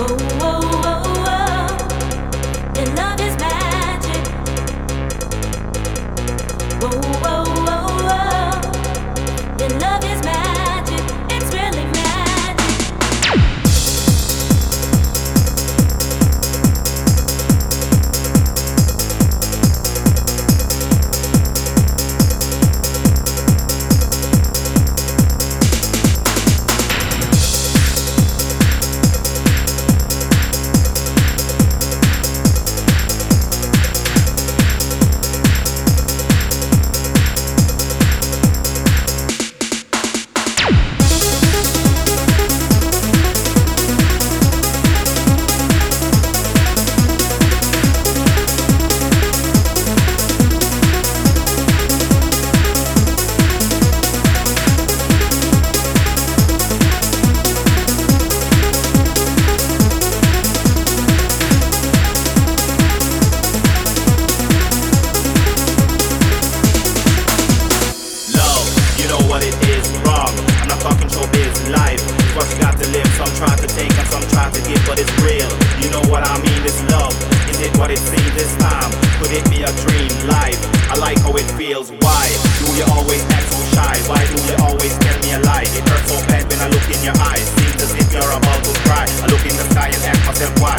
oh, oh. oh. got to live. Some try to take and some try to give, but it's real. You know what I mean? It's love. Is it what it seems this time? Could it be a dream life? I like how it feels. Why do you always act so shy? Why do you always tell me a lie? It hurts so bad when I look in your eyes. Seems as if you're about to cry. I look in the sky and ask myself why.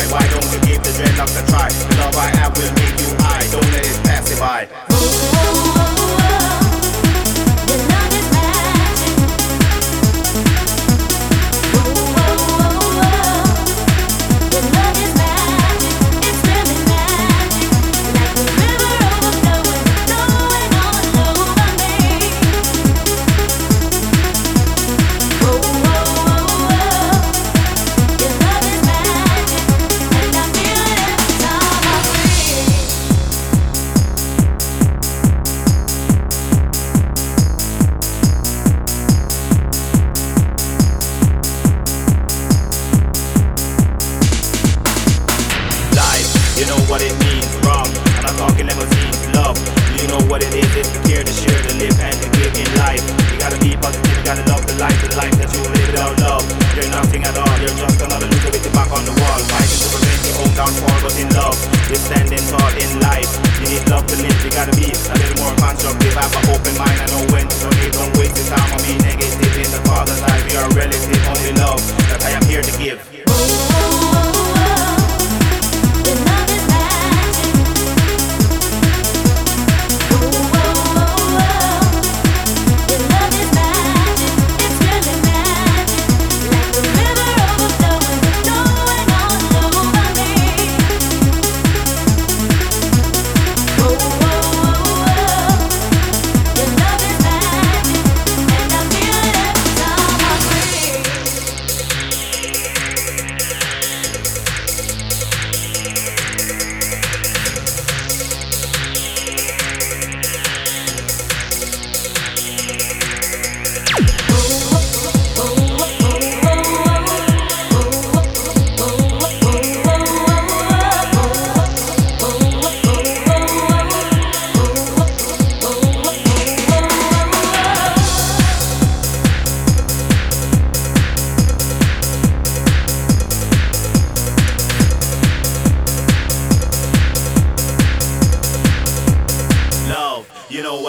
You know what it means, wrong. And I'm talking limousines, love. You know what it is, it's to care, to share, to live, and to give in life. You gotta be positive, you gotta love the life, the life that you live without love. You're nothing at all, you're just another loser with your back on the wall. Fighting to prevent your own downfall, but in love, you're standing tall in life. You need love to live, you gotta be a little more constructive. Have an open mind, I know when to donate, don't waste your time on me negative. In the father's life, you're a relative, only love that I am here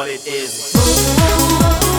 what it is.